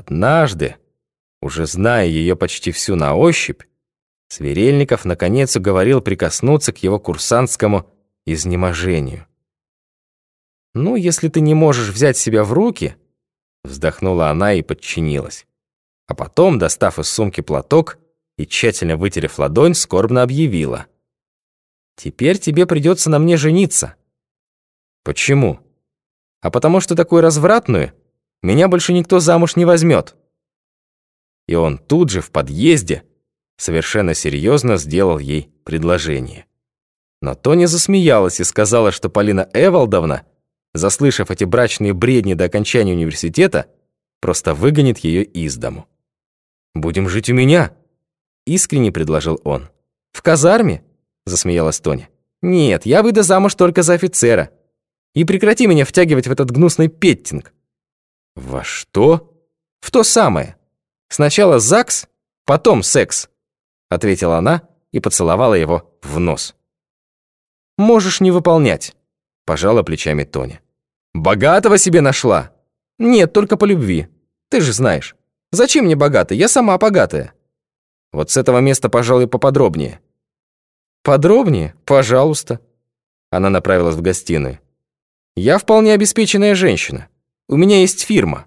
Однажды, уже зная ее почти всю на ощупь, Сверельников наконец уговорил прикоснуться к его курсантскому изнеможению. «Ну, если ты не можешь взять себя в руки...» Вздохнула она и подчинилась. А потом, достав из сумки платок и тщательно вытерев ладонь, скорбно объявила. «Теперь тебе придется на мне жениться». «Почему?» «А потому что такую развратную меня больше никто замуж не возьмет». И он тут же в подъезде совершенно серьезно сделал ей предложение. Но Тоня засмеялась и сказала, что Полина Эвалдовна, заслышав эти брачные бредни до окончания университета, просто выгонит ее из дому. «Будем жить у меня», — искренне предложил он. «В казарме?» — засмеялась Тоня. «Нет, я выйду замуж только за офицера. И прекрати меня втягивать в этот гнусный петтинг». «Во что?» «В то самое. Сначала ЗАГС, потом секс», — ответила она и поцеловала его в нос. «Можешь не выполнять», — пожала плечами Тоня. «Богатого себе нашла?» «Нет, только по любви. Ты же знаешь. Зачем мне богатый? Я сама богатая». «Вот с этого места, пожалуй, поподробнее». «Подробнее? Пожалуйста». Она направилась в гостиную. «Я вполне обеспеченная женщина. У меня есть фирма».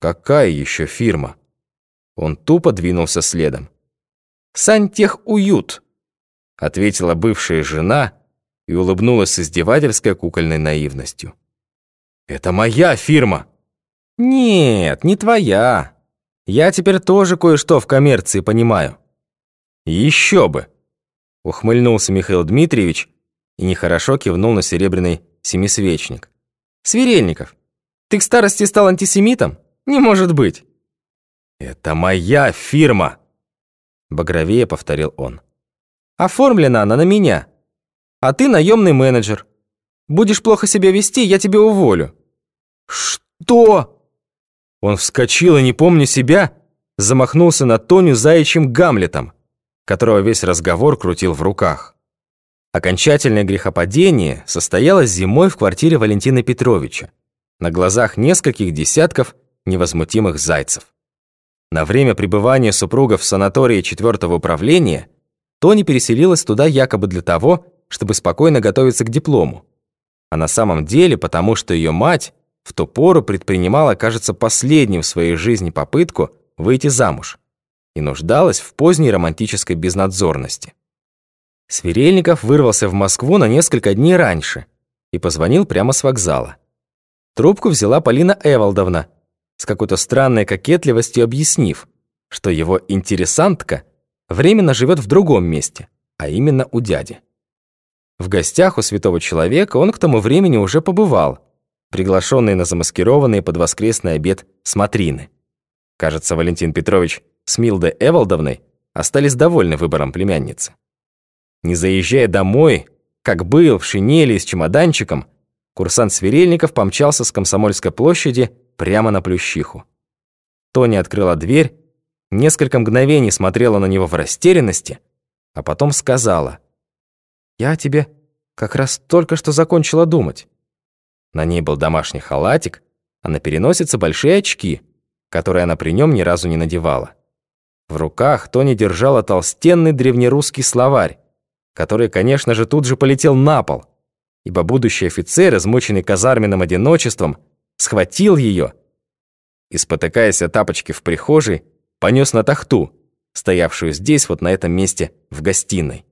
«Какая еще фирма?» Он тупо двинулся следом. «Сантехуют», ответила бывшая жена и улыбнулась с издевательской кукольной наивностью. «Это моя фирма!» «Нет, не твоя. Я теперь тоже кое-что в коммерции понимаю». «Еще бы!» Ухмыльнулся Михаил Дмитриевич и нехорошо кивнул на серебряный семисвечник. «Сверельников, ты к старости стал антисемитом? Не может быть!» «Это моя фирма!» Багровее повторил он. Оформлена она на меня. А ты наемный менеджер. Будешь плохо себя вести, я тебя уволю». «Что?» Он вскочил и, не помня себя, замахнулся на Тоню заячьим Гамлетом, которого весь разговор крутил в руках. Окончательное грехопадение состоялось зимой в квартире Валентина Петровича, на глазах нескольких десятков невозмутимых зайцев. На время пребывания супругов в санатории четвертого управления – Тони переселилась туда якобы для того, чтобы спокойно готовиться к диплому. А на самом деле потому, что ее мать в ту пору предпринимала, кажется, последнюю в своей жизни попытку выйти замуж и нуждалась в поздней романтической безнадзорности. Сверельников вырвался в Москву на несколько дней раньше и позвонил прямо с вокзала. Трубку взяла Полина Эвалдовна, с какой-то странной кокетливостью объяснив, что его интересантка – временно живет в другом месте, а именно у дяди. В гостях у святого человека он к тому времени уже побывал, приглашенный на замаскированный под воскресный обед смотрины. Кажется, Валентин Петрович с Милдой Эвалдовной остались довольны выбором племянницы. Не заезжая домой, как был в шинели с чемоданчиком, курсант Сверельников помчался с Комсомольской площади прямо на Плющиху. Тоня открыла дверь несколько мгновений смотрела на него в растерянности, а потом сказала, «Я тебе как раз только что закончила думать». На ней был домашний халатик, а на переносице большие очки, которые она при нем ни разу не надевала. В руках Тони держала толстенный древнерусский словарь, который, конечно же, тут же полетел на пол, ибо будущий офицер, измученный казарменным одиночеством, схватил ее и, спотыкаясь о тапочки в прихожей, понес на тахту, стоявшую здесь, вот на этом месте, в гостиной.